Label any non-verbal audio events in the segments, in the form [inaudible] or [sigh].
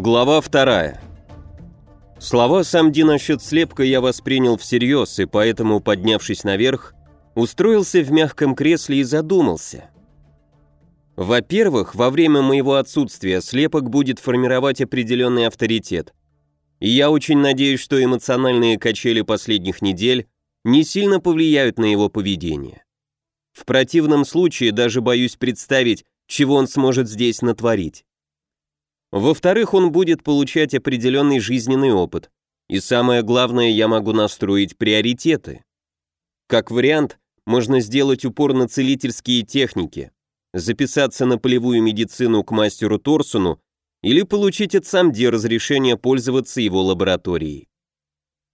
Глава вторая. Слова Самди насчет слепка я воспринял всерьез, и поэтому, поднявшись наверх, устроился в мягком кресле и задумался. Во-первых, во время моего отсутствия слепок будет формировать определенный авторитет. И я очень надеюсь, что эмоциональные качели последних недель не сильно повлияют на его поведение. В противном случае даже боюсь представить, чего он сможет здесь натворить. Во-вторых, он будет получать определенный жизненный опыт. И самое главное, я могу настроить приоритеты. Как вариант, можно сделать упор на целительские техники, записаться на полевую медицину к мастеру Торсону или получить от Самди разрешение пользоваться его лабораторией.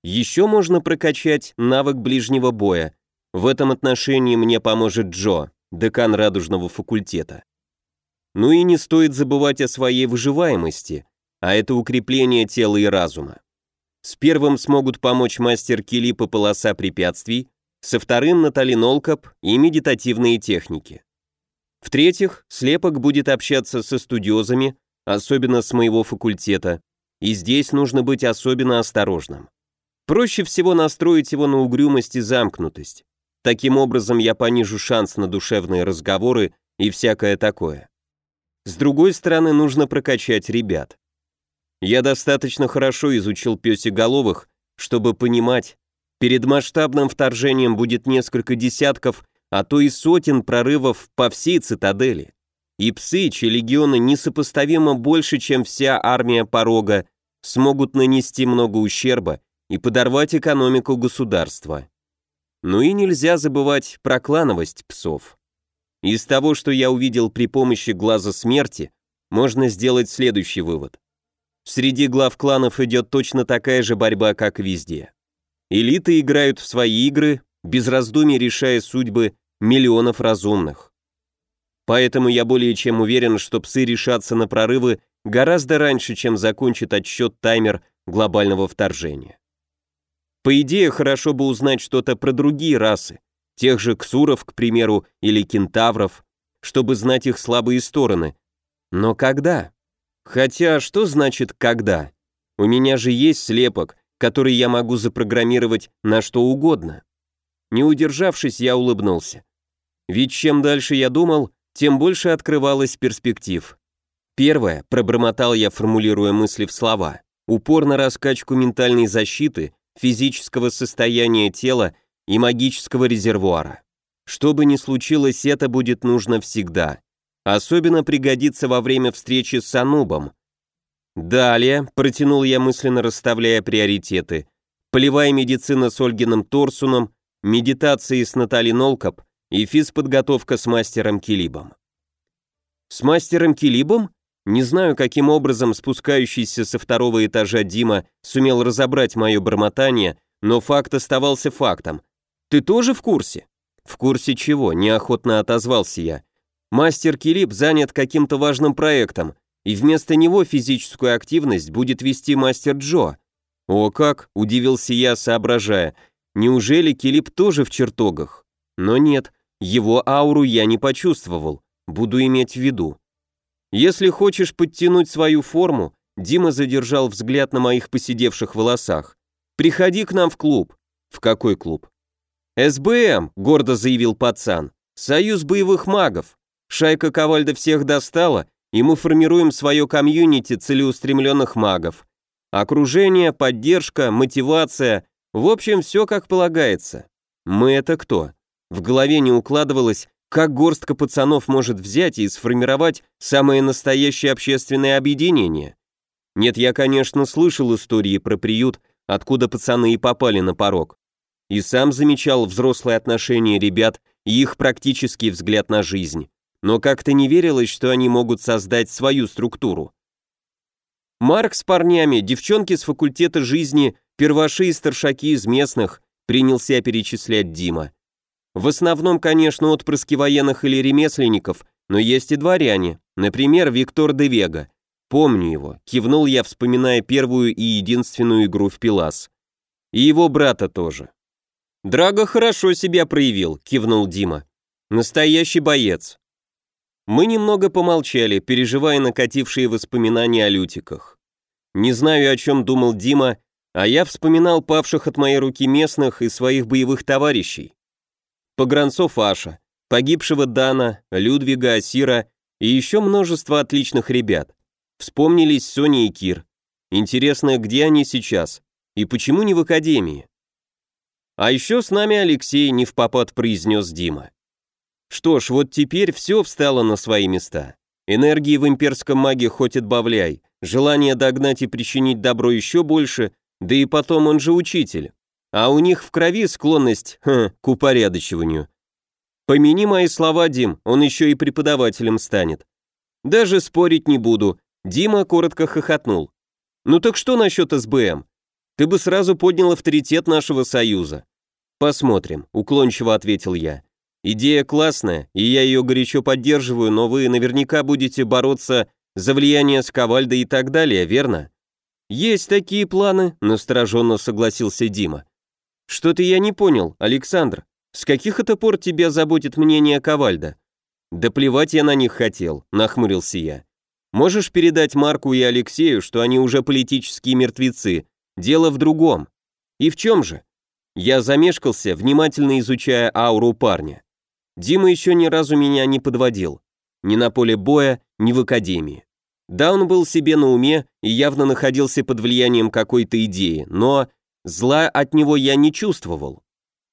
Еще можно прокачать навык ближнего боя. В этом отношении мне поможет Джо, декан радужного факультета. Ну и не стоит забывать о своей выживаемости, а это укрепление тела и разума. С первым смогут помочь мастер Килип и полоса препятствий, со вторым Натали Нолкоп и медитативные техники. В-третьих, слепок будет общаться со студиозами, особенно с моего факультета, и здесь нужно быть особенно осторожным. Проще всего настроить его на угрюмость и замкнутость. Таким образом я понижу шанс на душевные разговоры и всякое такое. С другой стороны, нужно прокачать ребят. Я достаточно хорошо изучил пёсеголовых, чтобы понимать, перед масштабным вторжением будет несколько десятков, а то и сотен прорывов по всей цитадели. И псы, чьи легионы несопоставимо больше, чем вся армия порога, смогут нанести много ущерба и подорвать экономику государства. Ну и нельзя забывать про клановость псов. Из того, что я увидел при помощи глаза смерти, можно сделать следующий вывод. Среди глав кланов идет точно такая же борьба, как везде. Элиты играют в свои игры, без раздумий решая судьбы миллионов разумных. Поэтому я более чем уверен, что псы решатся на прорывы гораздо раньше, чем закончит отсчет таймер глобального вторжения. По идее, хорошо бы узнать что-то про другие расы, тех же ксуров, к примеру, или кентавров, чтобы знать их слабые стороны. Но когда? Хотя, что значит «когда»? У меня же есть слепок, который я могу запрограммировать на что угодно. Не удержавшись, я улыбнулся. Ведь чем дальше я думал, тем больше открывалось перспектив. Первое, пробормотал я, формулируя мысли в слова, упор на раскачку ментальной защиты, физического состояния тела и магического резервуара. Что бы ни случилось, это будет нужно всегда. Особенно пригодится во время встречи с Анубом. Далее, протянул я мысленно расставляя приоритеты, полевая медицина с Ольгиным Торсуном, медитации с Натальей Нолкоп и физподготовка с мастером Килибом. С мастером Килибом? Не знаю, каким образом спускающийся со второго этажа Дима сумел разобрать мое бормотание, но факт оставался фактом. Ты тоже в курсе?» «В курсе чего?» – неохотно отозвался я. «Мастер Килип занят каким-то важным проектом, и вместо него физическую активность будет вести мастер Джо». «О как!» – удивился я, соображая. «Неужели Килип тоже в чертогах?» Но нет, его ауру я не почувствовал, буду иметь в виду. Если хочешь подтянуть свою форму, Дима задержал взгляд на моих посидевших волосах. Приходи к нам в клуб. В какой клуб? «СБМ», — гордо заявил пацан, — «Союз боевых магов. Шайка Ковальда всех достала, и мы формируем свое комьюнити целеустремленных магов. Окружение, поддержка, мотивация, в общем, все как полагается. Мы это кто?» В голове не укладывалось, как горстка пацанов может взять и сформировать самое настоящее общественное объединение. Нет, я, конечно, слышал истории про приют, откуда пацаны и попали на порог. И сам замечал взрослые отношения ребят и их практический взгляд на жизнь, но как-то не верилось, что они могут создать свою структуру. Марк с парнями, девчонки с факультета жизни, перваши и старшаки из местных, принялся перечислять Дима. В основном, конечно, отпрыски военных или ремесленников, но есть и дворяне, например, Виктор де Вега. Помню его, кивнул я, вспоминая первую и единственную игру в Пилас. И его брата тоже. «Драго хорошо себя проявил», — кивнул Дима. «Настоящий боец». Мы немного помолчали, переживая накатившие воспоминания о лютиках. Не знаю, о чем думал Дима, а я вспоминал павших от моей руки местных и своих боевых товарищей. Погранцов Аша, погибшего Дана, Людвига, Асира и еще множество отличных ребят. Вспомнились Соня и Кир. Интересно, где они сейчас? И почему не в академии? А еще с нами Алексей не в попад произнес Дима. Что ж, вот теперь все встало на свои места. Энергии в имперском маге хоть отбавляй, желание догнать и причинить добро еще больше, да и потом он же учитель. А у них в крови склонность хм, к упорядочиванию. Помяни мои слова, Дим, он еще и преподавателем станет. Даже спорить не буду. Дима коротко хохотнул. Ну так что насчет СБМ? Ты бы сразу поднял авторитет нашего союза. Посмотрим, уклончиво ответил я. Идея классная, и я ее горячо поддерживаю, но вы наверняка будете бороться за влияние Сковальда и так далее, верно? Есть такие планы, настороженно согласился Дима. Что-то я не понял, Александр. С каких это пор тебя заботит мнение Ковальда? Да плевать я на них хотел, нахмурился я. Можешь передать Марку и Алексею, что они уже политические мертвецы. Дело в другом. И в чем же? Я замешкался, внимательно изучая ауру парня. Дима еще ни разу меня не подводил. Ни на поле боя, ни в академии. Да, он был себе на уме и явно находился под влиянием какой-то идеи, но зла от него я не чувствовал.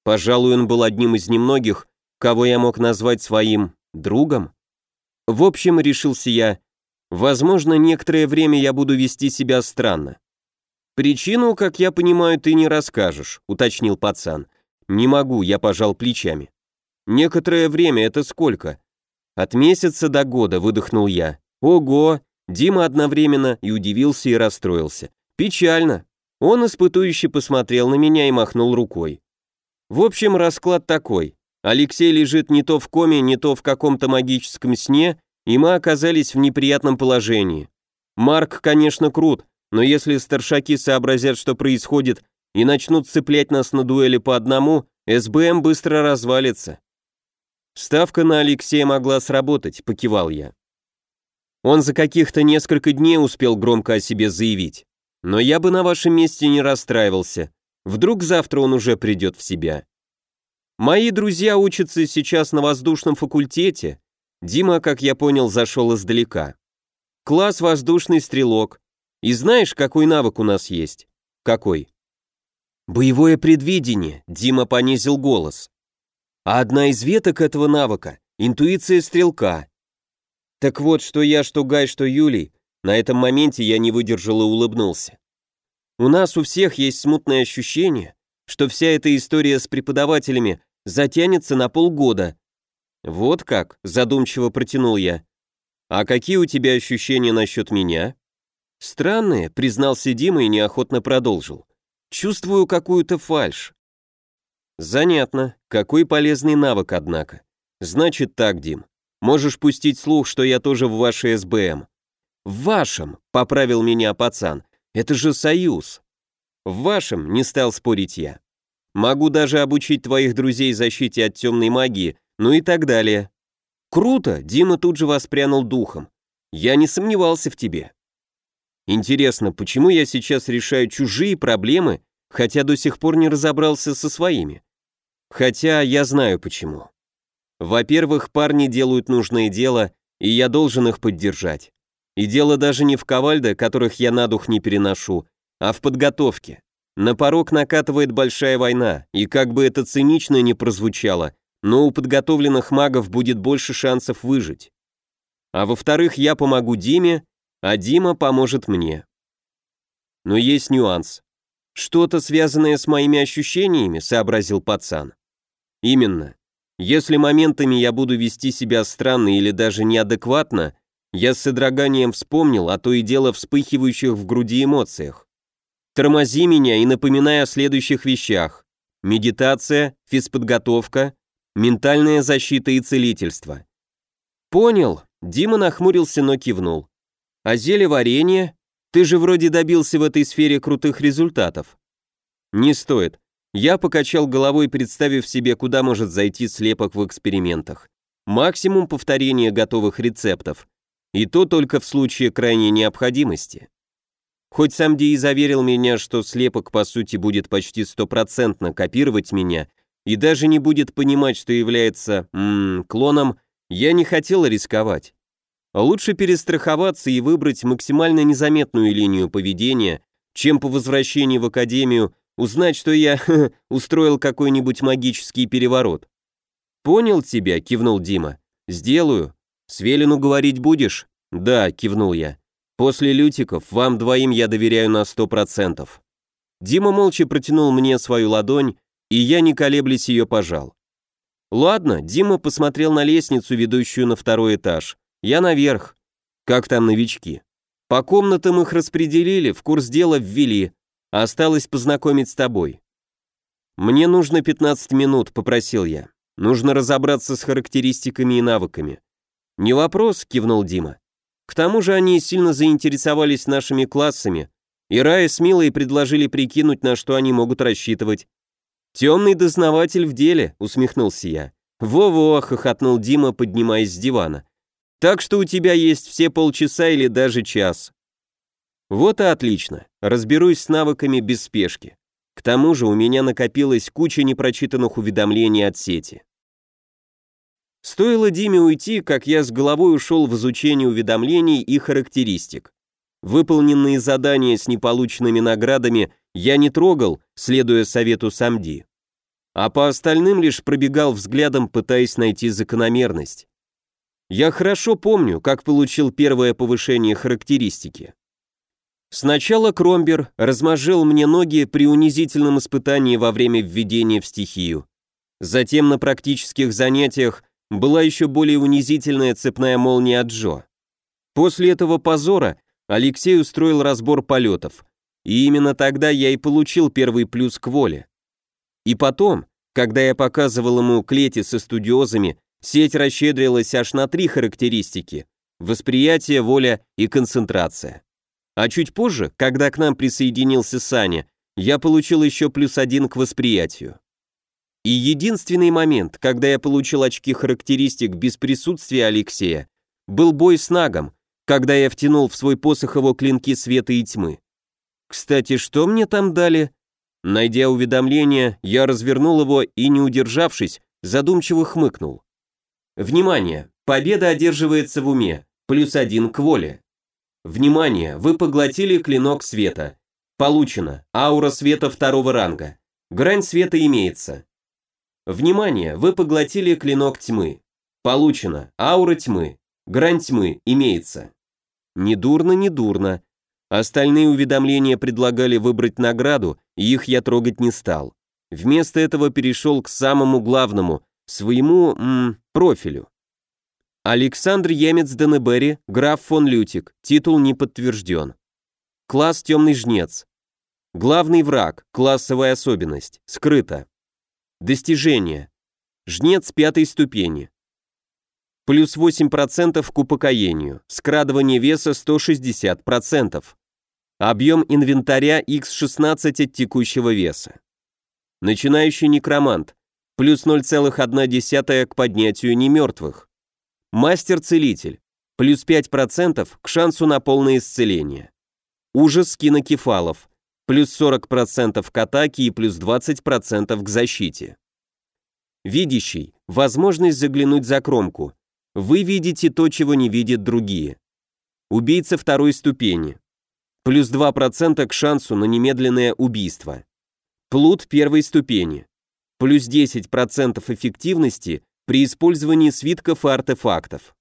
Пожалуй, он был одним из немногих, кого я мог назвать своим другом. В общем, решился я, возможно, некоторое время я буду вести себя странно. Причину, как я понимаю, ты не расскажешь, уточнил пацан. Не могу, я пожал плечами. Некоторое время это сколько? От месяца до года, выдохнул я. Ого, Дима одновременно и удивился, и расстроился. Печально. Он испытующе посмотрел на меня и махнул рукой. В общем, расклад такой. Алексей лежит не то в коме, не то в каком-то магическом сне, и мы оказались в неприятном положении. Марк, конечно, крут, но если старшаки сообразят, что происходит, и начнут цеплять нас на дуэли по одному, СБМ быстро развалится. Ставка на Алексея могла сработать, покивал я. Он за каких-то несколько дней успел громко о себе заявить. Но я бы на вашем месте не расстраивался. Вдруг завтра он уже придет в себя. Мои друзья учатся сейчас на воздушном факультете. Дима, как я понял, зашел издалека. Класс воздушный стрелок. И знаешь, какой навык у нас есть? Какой? Боевое предвидение, Дима понизил голос. А одна из веток этого навыка — интуиция стрелка. Так вот, что я, что Гай, что Юлий, на этом моменте я не выдержал и улыбнулся. У нас у всех есть смутное ощущение, что вся эта история с преподавателями затянется на полгода. Вот как, задумчиво протянул я. А какие у тебя ощущения насчет меня? Странные, признался Дима и неохотно продолжил. Чувствую какую-то фальшь. Занятно, какой полезный навык, однако. Значит так, Дим, Можешь пустить слух, что я тоже в вашей СБМ». «В вашем», — поправил меня пацан. «Это же союз». «В вашем», — не стал спорить я. «Могу даже обучить твоих друзей защите от темной магии, ну и так далее». «Круто!» — Дима тут же воспрянул духом. «Я не сомневался в тебе». «Интересно, почему я сейчас решаю чужие проблемы, хотя до сих пор не разобрался со своими?» «Хотя я знаю почему». Во-первых, парни делают нужное дело, и я должен их поддержать. И дело даже не в ковальде, которых я на дух не переношу, а в подготовке. На порог накатывает большая война, и как бы это цинично ни прозвучало, но у подготовленных магов будет больше шансов выжить. А во-вторых, я помогу Диме, а Дима поможет мне. Но есть нюанс. Что-то связанное с моими ощущениями, сообразил пацан. Именно. Если моментами я буду вести себя странно или даже неадекватно, я с содроганием вспомнил о то и дело вспыхивающих в груди эмоциях. Тормози меня и напоминай о следующих вещах. Медитация, физподготовка, ментальная защита и целительство. Понял, Дима нахмурился, но кивнул. А зелье варенье? Ты же вроде добился в этой сфере крутых результатов. Не стоит. Я покачал головой, представив себе, куда может зайти слепок в экспериментах. Максимум повторения готовых рецептов. И то только в случае крайней необходимости. Хоть сам Ди и заверил меня, что слепок по сути будет почти стопроцентно копировать меня и даже не будет понимать, что является м -м, клоном, я не хотел рисковать. Лучше перестраховаться и выбрать максимально незаметную линию поведения, чем по возвращении в академию узнать, что я [laughs] устроил какой-нибудь магический переворот. «Понял тебя», — кивнул Дима. «Сделаю. С Велину говорить будешь?» «Да», — кивнул я. После лютиков вам двоим я доверяю на сто процентов. Дима молча протянул мне свою ладонь, и я, не колеблясь, ее пожал. Ладно, Дима посмотрел на лестницу, ведущую на второй этаж. Я наверх. Как там новички? По комнатам их распределили, в курс дела ввели. Осталось познакомить с тобой. Мне нужно 15 минут, попросил я. Нужно разобраться с характеристиками и навыками. Не вопрос, кивнул Дима. К тому же они сильно заинтересовались нашими классами, и Рая с Милой предложили прикинуть, на что они могут рассчитывать. «Темный дознаватель в деле», — усмехнулся я. «Во-во», — хохотнул Дима, поднимаясь с дивана. «Так что у тебя есть все полчаса или даже час». Вот и отлично. Разберусь с навыками без спешки. К тому же у меня накопилась куча непрочитанных уведомлений от сети. Стоило Диме уйти, как я с головой ушел в изучение уведомлений и характеристик. Выполненные задания с неполученными наградами я не трогал, следуя совету Самди. А по остальным лишь пробегал взглядом, пытаясь найти закономерность. Я хорошо помню, как получил первое повышение характеристики. Сначала Кромбер размажил мне ноги при унизительном испытании во время введения в стихию. Затем на практических занятиях была еще более унизительная цепная молния от Джо. После этого позора Алексей устроил разбор полетов, и именно тогда я и получил первый плюс к воле. И потом, когда я показывал ему клети со студиозами, сеть расщедрилась аж на три характеристики – восприятие, воля и концентрация. А чуть позже, когда к нам присоединился Саня, я получил еще плюс один к восприятию. И единственный момент, когда я получил очки характеристик без присутствия Алексея, был бой с Нагом, когда я втянул в свой посох его клинки света и тьмы. Кстати, что мне там дали? Найдя уведомление, я развернул его и, не удержавшись, задумчиво хмыкнул. Внимание! Победа одерживается в уме, плюс один к воле. Внимание! Вы поглотили клинок света. Получено. Аура света второго ранга. Грань света имеется. Внимание, вы поглотили клинок тьмы. Получено. Аура тьмы. Грань тьмы имеется. Не дурно, не дурно. Остальные уведомления предлагали выбрать награду, и их я трогать не стал. Вместо этого перешел к самому главному, своему м, профилю. Александр Емец Денебери, граф фон Лютик, титул не подтвержден. Класс темный жнец. Главный враг, классовая особенность, скрыто. Достижение. Жнец пятой ступени. Плюс 8% к упокоению. Скрадывание веса 160%. Объем инвентаря x16 от текущего веса. Начинающий некромант. Плюс 0,1 к поднятию немертвых. Мастер-целитель. Плюс 5% к шансу на полное исцеление. Ужас кинокефалов плюс 40% к атаке и плюс 20% к защите. Видящий, возможность заглянуть за кромку. Вы видите то, чего не видят другие. Убийца второй ступени. Плюс 2% к шансу на немедленное убийство. Плут первой ступени. Плюс 10% эффективности при использовании свитков и артефактов.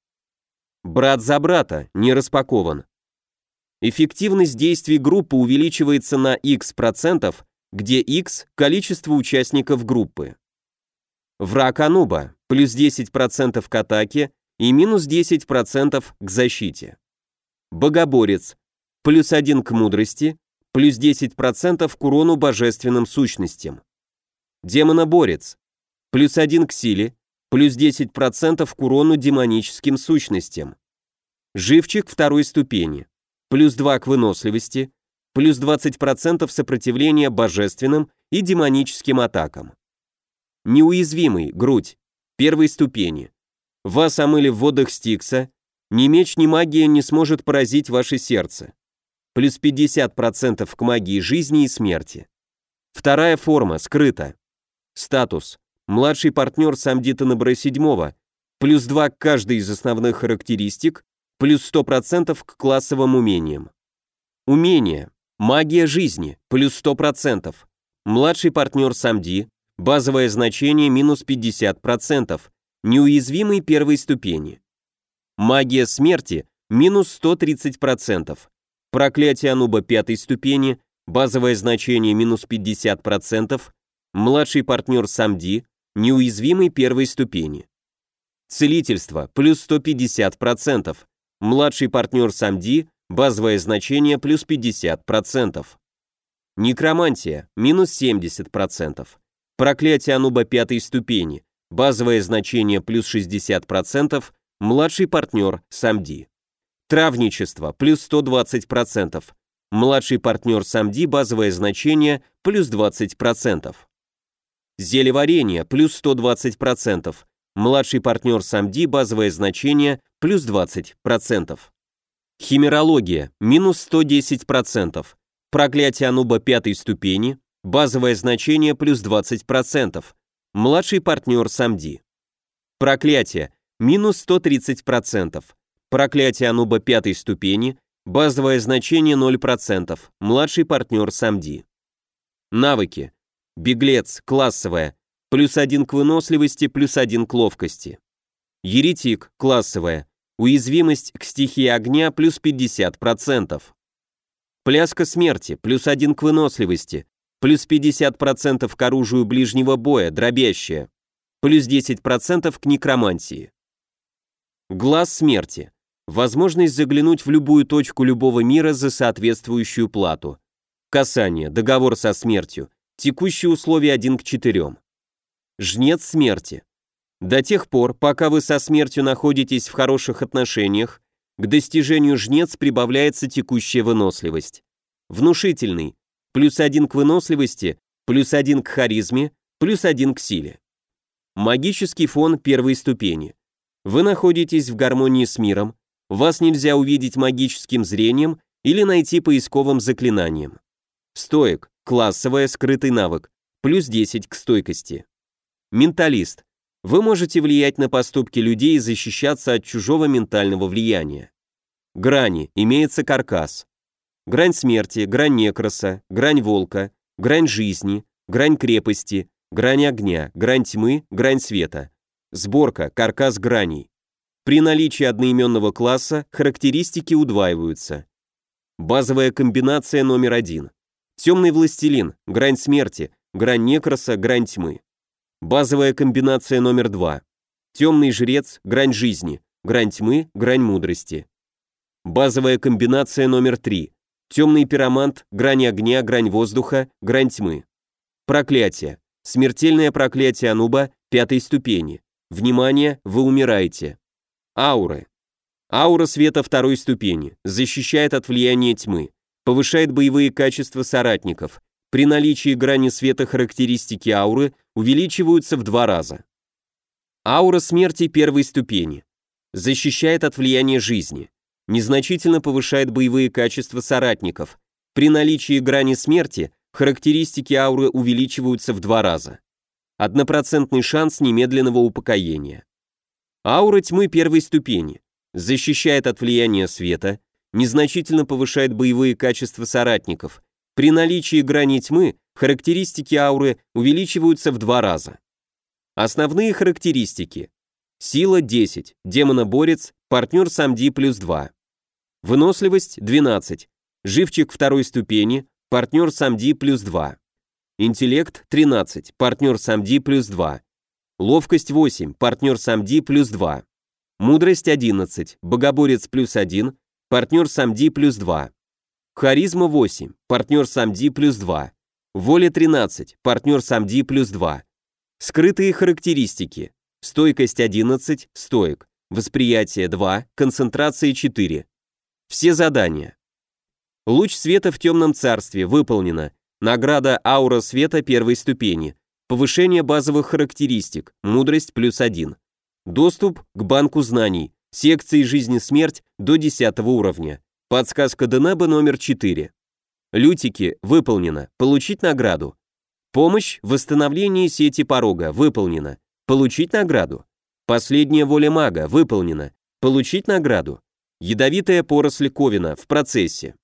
Брат за брата, не распакован. Эффективность действий группы увеличивается на x процентов, где x – количество участников группы. Враг Ануба – плюс 10% к атаке и минус 10% к защите. Богоборец – плюс 1 к мудрости, плюс 10% к урону божественным сущностям. Демоноборец – плюс 1 к силе, плюс 10% к урону демоническим сущностям. Живчик второй ступени плюс 2 к выносливости, плюс 20% сопротивления божественным и демоническим атакам. Неуязвимый, грудь, первой ступени. Вас омыли в водах Стикса, ни меч, ни магия не сможет поразить ваше сердце. плюс 50% к магии жизни и смерти. Вторая форма, скрыта. Статус. Младший партнер Самдита Набре 7, плюс 2 к каждой из основных характеристик, плюс 100% к классовым умениям. Умение. Магия жизни, плюс 100%. Младший партнер Самди, базовое значение минус 50%, неуязвимый первой ступени. Магия смерти, минус 130%. Проклятие Ануба пятой ступени, базовое значение минус 50%, младший партнер Самди, неуязвимый первой ступени. Целительство, плюс 150%, младший партнер Самди, базовое значение плюс 50%. Некромантия, минус 70%. Проклятие Ануба пятой ступени, базовое значение плюс 60%, младший партнер Самди. Травничество, плюс 120%. Младший партнер Самди, базовое значение, плюс 20%. Зелеварение, плюс 120%. Младший партнер Самди, базовое значение, плюс 20%. Химерология, минус 110%. Проклятие Ануба пятой ступени, базовое значение, плюс 20%. Младший партнер Самди. Проклятие, минус 130%. Проклятие Ануба пятой ступени, базовое значение 0%, младший партнер Самди. Навыки. Беглец, классовая, плюс один к выносливости, плюс один к ловкости. Еретик, классовая, уязвимость к стихии огня, плюс 50%. Пляска смерти, плюс один к выносливости, плюс 50% к оружию ближнего боя, дробящее, плюс 10% к некромантии. Глаз смерти, Возможность заглянуть в любую точку любого мира за соответствующую плату. Касание, договор со смертью, текущие условия 1 к 4. Жнец смерти. До тех пор, пока вы со смертью находитесь в хороших отношениях, к достижению жнец прибавляется текущая выносливость. Внушительный, плюс один к выносливости, плюс один к харизме, плюс один к силе. Магический фон первой ступени. Вы находитесь в гармонии с миром, вас нельзя увидеть магическим зрением или найти поисковым заклинанием. Стоик, классовая скрытый навык, плюс 10 к стойкости. Менталист. Вы можете влиять на поступки людей и защищаться от чужого ментального влияния. Грани, имеется каркас. Грань смерти, грань некроса, грань волка, грань жизни, грань крепости, грань огня, грань тьмы, грань света. Сборка, каркас граней. При наличии одноименного класса характеристики удваиваются. Базовая комбинация номер один. Темный властелин, грань смерти, грань некроса, грань тьмы. Базовая комбинация номер два. Темный жрец, грань жизни, грань тьмы, грань мудрости. Базовая комбинация номер три. Темный пиромант, грань огня, грань воздуха, грань тьмы. Проклятие. Смертельное проклятие Ануба пятой ступени. Внимание, вы умираете. Ауры. Аура света второй ступени, защищает от влияния тьмы, повышает боевые качества соратников. При наличии грани света характеристики ауры увеличиваются в два раза. Аура смерти первой ступени. Защищает от влияния жизни. Незначительно повышает боевые качества соратников. При наличии грани смерти характеристики ауры увеличиваются в два раза. Однопроцентный шанс немедленного упокоения. Аура тьмы первой ступени. Защищает от влияния света, незначительно повышает боевые качества соратников. При наличии грани тьмы характеристики ауры увеличиваются в два раза. Основные характеристики. Сила 10, демоноборец, партнер Самди плюс 2. Выносливость 12, живчик второй ступени, партнер Самди плюс 2. Интеллект 13, партнер Самди плюс 2. Ловкость 8, партнер Самди плюс 2. Мудрость 11, богоборец плюс 1, партнер Самди плюс 2. Харизма 8, партнер Самди плюс 2. Воля 13, партнер Самди плюс 2. Скрытые характеристики. Стойкость 11, стоек. Восприятие 2, концентрация 4. Все задания. Луч света в темном царстве выполнено. Награда аура света первой ступени. Повышение базовых характеристик, мудрость плюс 1. Доступ к банку знаний, секции жизни-смерть до 10 уровня. Подсказка Денеба номер 4. Лютики, выполнено. Получить награду. Помощь в восстановлении сети порога, выполнено. Получить награду. Последняя воля мага, выполнено. Получить награду. Ядовитая поросль Ковина, в процессе.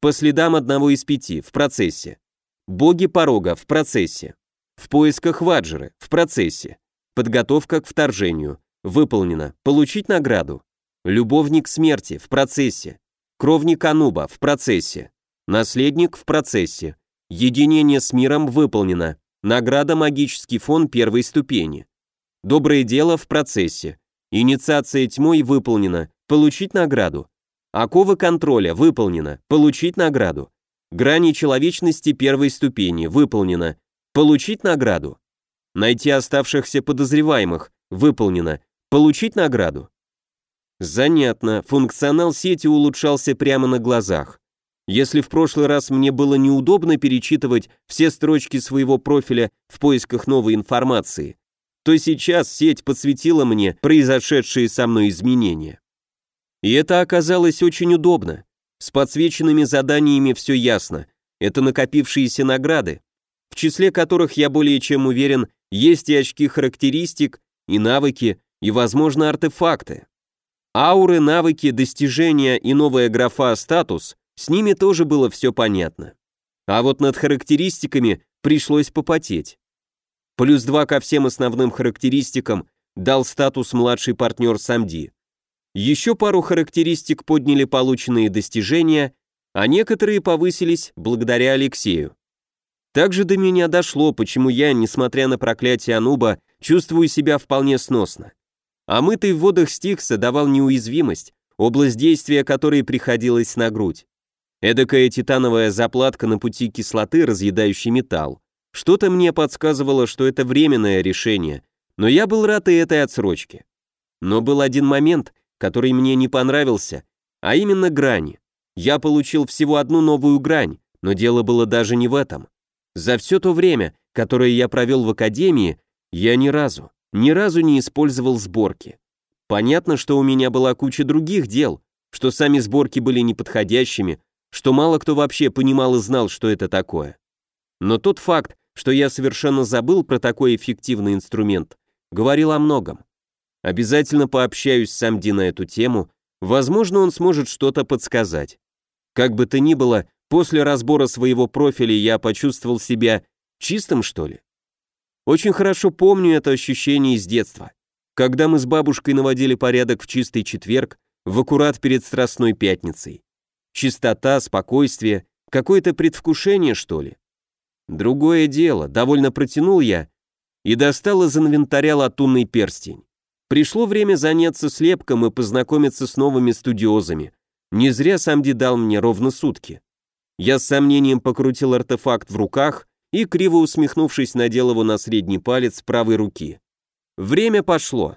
По следам одного из пяти, в процессе. Боги порога, в процессе. В поисках Ваджеры, в процессе. Подготовка к вторжению. Выполнено. Получить награду. Любовник смерти, в процессе. Кровник Ануба, в процессе. Наследник, в процессе. Единение с миром выполнено. Награда магический фон первой ступени. Доброе дело в процессе. Инициация тьмой выполнена. Получить награду. Оковы контроля выполнено. Получить награду. Грани человечности первой ступени выполнено. Получить награду. Найти оставшихся подозреваемых выполнено. Получить награду. Занятно, функционал сети улучшался прямо на глазах. Если в прошлый раз мне было неудобно перечитывать все строчки своего профиля в поисках новой информации, то сейчас сеть подсветила мне произошедшие со мной изменения. И это оказалось очень удобно. С подсвеченными заданиями все ясно. Это накопившиеся награды, в числе которых, я более чем уверен, есть и очки характеристик, и навыки, и, возможно, артефакты. Ауры, навыки, достижения и новая графа «статус» С ними тоже было все понятно. А вот над характеристиками пришлось попотеть. Плюс два ко всем основным характеристикам дал статус младший партнер Самди. Еще пару характеристик подняли полученные достижения, а некоторые повысились благодаря Алексею. Также до меня дошло, почему я, несмотря на проклятие Ануба, чувствую себя вполне сносно. А мытый в водах Стикса давал неуязвимость, область действия которой приходилась на грудь. Эдакая титановая заплатка на пути кислоты, разъедающей металл. Что-то мне подсказывало, что это временное решение, но я был рад и этой отсрочке. Но был один момент, который мне не понравился, а именно грани. Я получил всего одну новую грань, но дело было даже не в этом. За все то время, которое я провел в академии, я ни разу, ни разу не использовал сборки. Понятно, что у меня была куча других дел, что сами сборки были неподходящими, что мало кто вообще понимал и знал, что это такое. Но тот факт, что я совершенно забыл про такой эффективный инструмент, говорил о многом. Обязательно пообщаюсь с Самди на эту тему, возможно, он сможет что-то подсказать. Как бы то ни было, после разбора своего профиля я почувствовал себя чистым, что ли. Очень хорошо помню это ощущение из детства, когда мы с бабушкой наводили порядок в чистый четверг, в аккурат перед Страстной Пятницей. Чистота, спокойствие, какое-то предвкушение, что ли? Другое дело, довольно протянул я и достал из инвентаря латунный перстень. Пришло время заняться слепком и познакомиться с новыми студиозами. Не зря Самди дал мне ровно сутки. Я с сомнением покрутил артефакт в руках и, криво усмехнувшись, надел его на средний палец правой руки. Время пошло.